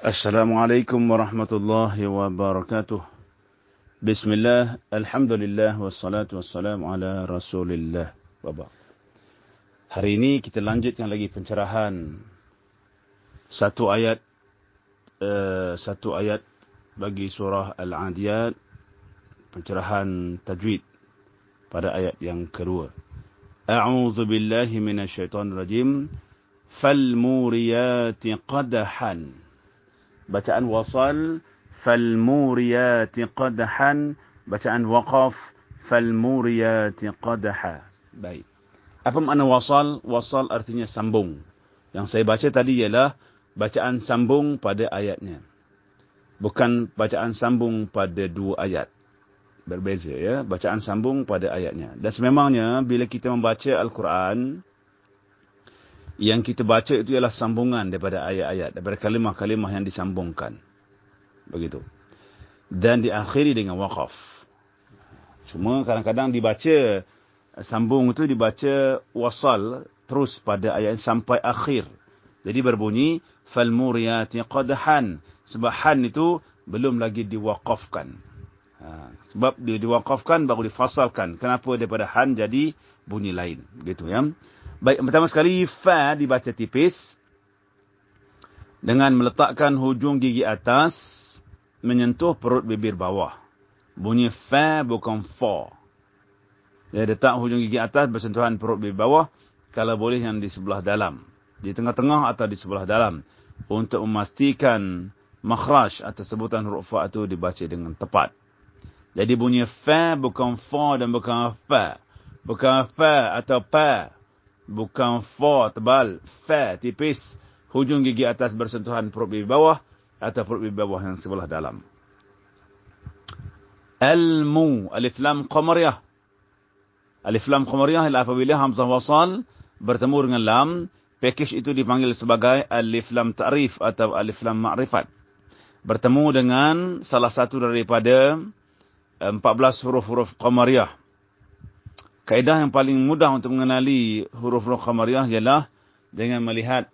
Assalamualaikum warahmatullahi wabarakatuh. Bismillah, Alhamdulillah, wassalatu wassalamu ala rasulillah. Baba. Hari ini kita lanjutkan lagi pencerahan satu ayat uh, satu ayat bagi surah Al-Adiyat pencerahan tajwid pada ayat yang kedua. A'udzu billahi minasyaitonir rajim. Falmuriyati qadahan bacaan wasal falmuriyati qadhan. Bacaan waqaf falmuriyati qadha. Baik. Apa makna wasal? Wasal artinya sambung. Yang saya baca tadi ialah bacaan sambung pada ayatnya. Bukan bacaan sambung pada dua ayat. Berbeza ya bacaan sambung pada ayatnya. Dan sememangnya bila kita membaca al-Quran yang kita baca itu ialah sambungan daripada ayat-ayat, daripada kalimah-kalimah yang disambungkan. Begitu. Dan diakhiri dengan waqaf. Cuma kadang-kadang dibaca, sambung itu dibaca wasal terus pada ayat sampai akhir. Jadi berbunyi, فَالْمُرِيَاتِ قَدْحًا Sebab han itu belum lagi diwaqafkan. Ha, sebab dia diwaqafkan baru difasalkan. Kenapa daripada han jadi bunyi lain. Begitu ya. Baik, pertama sekali, fa dibaca tipis. Dengan meletakkan hujung gigi atas, menyentuh perut bibir bawah. Bunyi fa bukan fa. Dia letak hujung gigi atas bersentuhan perut bibir bawah, kalau boleh yang di sebelah dalam. Di tengah-tengah atau di sebelah dalam. Untuk memastikan makhraj atau sebutan huruf fa itu dibaca dengan tepat. Jadi bunyi fa bukan fa dan bukan fa. Bukan fa atau pa bukan fa tebal, fa tipis, hujung gigi atas bersentuhan perut bibir bawah atau perut bibir bawah yang sebelah dalam. Al-mu, alif lam qamariyah. Alif lam qamariyah ialah apabila hamzah wasal bertemu dengan lam, package itu dipanggil sebagai alif lam ta'rif atau alif lam ma'rifat. Bertemu dengan salah satu daripada 14 huruf-huruf qamariyah. Kaedah yang paling mudah untuk mengenali huruf-huruf khamariyah ialah dengan melihat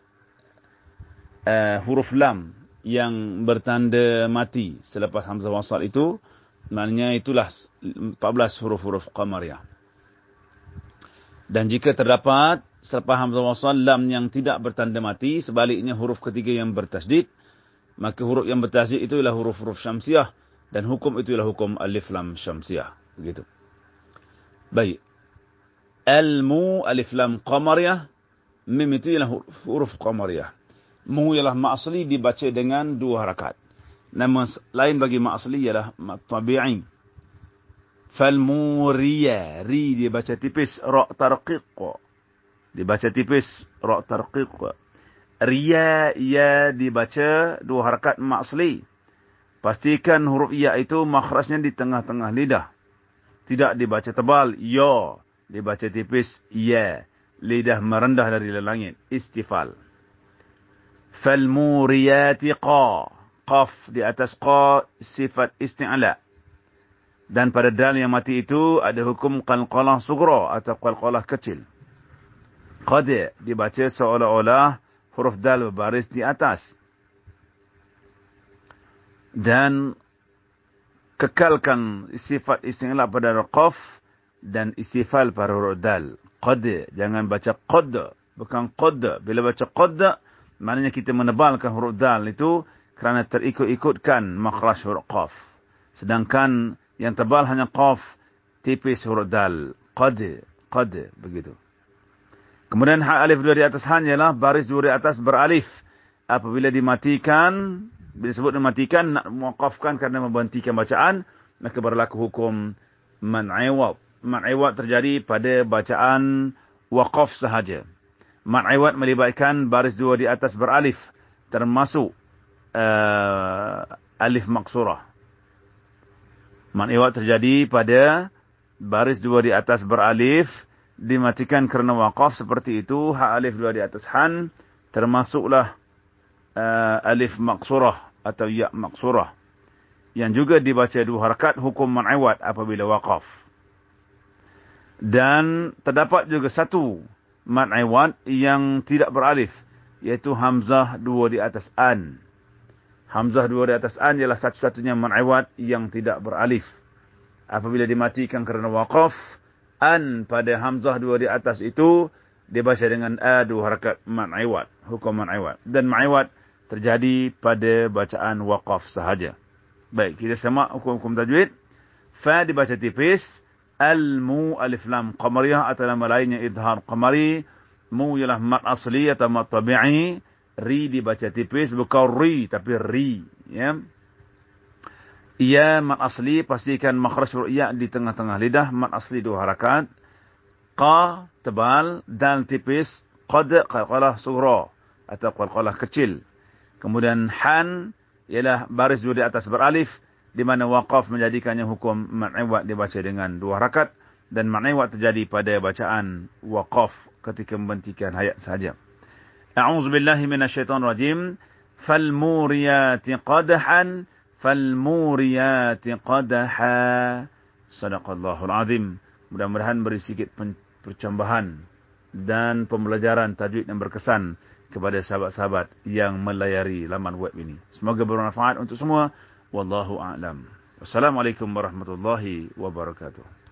uh, huruf lam yang bertanda mati selepas hamzah wasal itu. Maknanya itulah 14 huruf-huruf qamariyah. Dan jika terdapat selepas hamzah wasal lam yang tidak bertanda mati, sebaliknya huruf ketiga yang bertasdid, maka huruf yang bertasdid itu ialah huruf-huruf syamsiah dan hukum itu ialah hukum alif lam syamsiah. Begitu. Baik. Al-mu alif lam qamariyah. Mim itu ialah huruf qamariyah. Mu ialah ma'asli dibaca dengan dua harakat. Nama lain bagi ma'asli ialah tabi'i. Fal-muriyah. Ri dibaca tipis. Ra' tarqiq. Dibaca tipis. Ra' tarqiq. Riya ya dibaca dua harakat ma'asli. Pastikan huruf ya itu makhrajnya di tengah-tengah lidah. Tidak dibaca tebal. Ya dibaca tipis ya. Lidah merendah dari langit istifal. Fal muriyati qa. Qaf di atas qa sifat isti'la. Dan pada dal yang mati itu ada hukum qalqalah sugra atau qalqalah kecil. Qad dibaca seolah-olah huruf dal berbaris di atas. Dan kekalkan sifat isti'la pada qaf dan istifal para huruf dal. Qad, jangan baca qad, bukan qad. Bila baca qad, maknanya kita menebalkan huruf dal itu kerana terikut-ikutkan makhraj huruf qaf. Sedangkan yang tebal hanya qaf, tipis huruf dal. Qad, qad, begitu. Kemudian hak alif dua di atas hanyalah baris dua di atas beralif. Apabila dimatikan, bila disebut dimatikan, nak muqafkan kerana membentikan bacaan, maka berlaku hukum man'iwab Ma''iwat terjadi pada bacaan waqaf sahaja. Ma''iwat melibatkan baris dua di atas beralif. Termasuk uh, alif maksurah. Ma''iwat terjadi pada baris dua di atas beralif. Dimatikan kerana waqaf seperti itu. Hak alif dua di atas han. Termasuklah uh, alif maksurah atau ya maksurah. Yang juga dibaca dua harakat hukum ma''iwat apabila waqaf. Dan terdapat juga satu mat iwad yang tidak beralif. Iaitu Hamzah dua di atas an. Hamzah dua di atas an ialah satu-satunya man'iwat yang tidak beralif. Apabila dimatikan kerana waqaf, an pada Hamzah dua di atas itu dibaca dengan a dua harakat man'iwat. Hukum man'iwat. Dan man'iwat terjadi pada bacaan waqaf sahaja. Baik, kita sama hukum-hukum tajwid. Fa dibaca tipis. Al-mu alif lam qamariyah nama lainnya idhar qamari. Mu ialah mat asli atau mat tabi'i. Ri dibaca tipis bukan ri tapi ri ya. Ia mat asli pastikan makhraj huruf ya di tengah-tengah lidah mat asli dua harakat. Qa tebal dan tipis qad qalqalah sughra atau qalqalah kecil. Kemudian han ialah baris dua di atas beralif di mana waqaf menjadikannya hukum ma'iwat dibaca dengan dua rakat dan ma'iwat terjadi pada bacaan waqaf ketika membentikan hayat saja. A'udzu billahi minasyaitonir rajim. Fal muriyati qadahan fal muriyati qadaha. Sadaqallahul azim. Mudah-mudahan beri sedikit percambahan dan pembelajaran tajwid yang berkesan kepada sahabat-sahabat yang melayari laman web ini. Semoga bermanfaat untuk semua. Wallahu a'lam. Wassalamualaikum warahmatullahi wabarakatuh.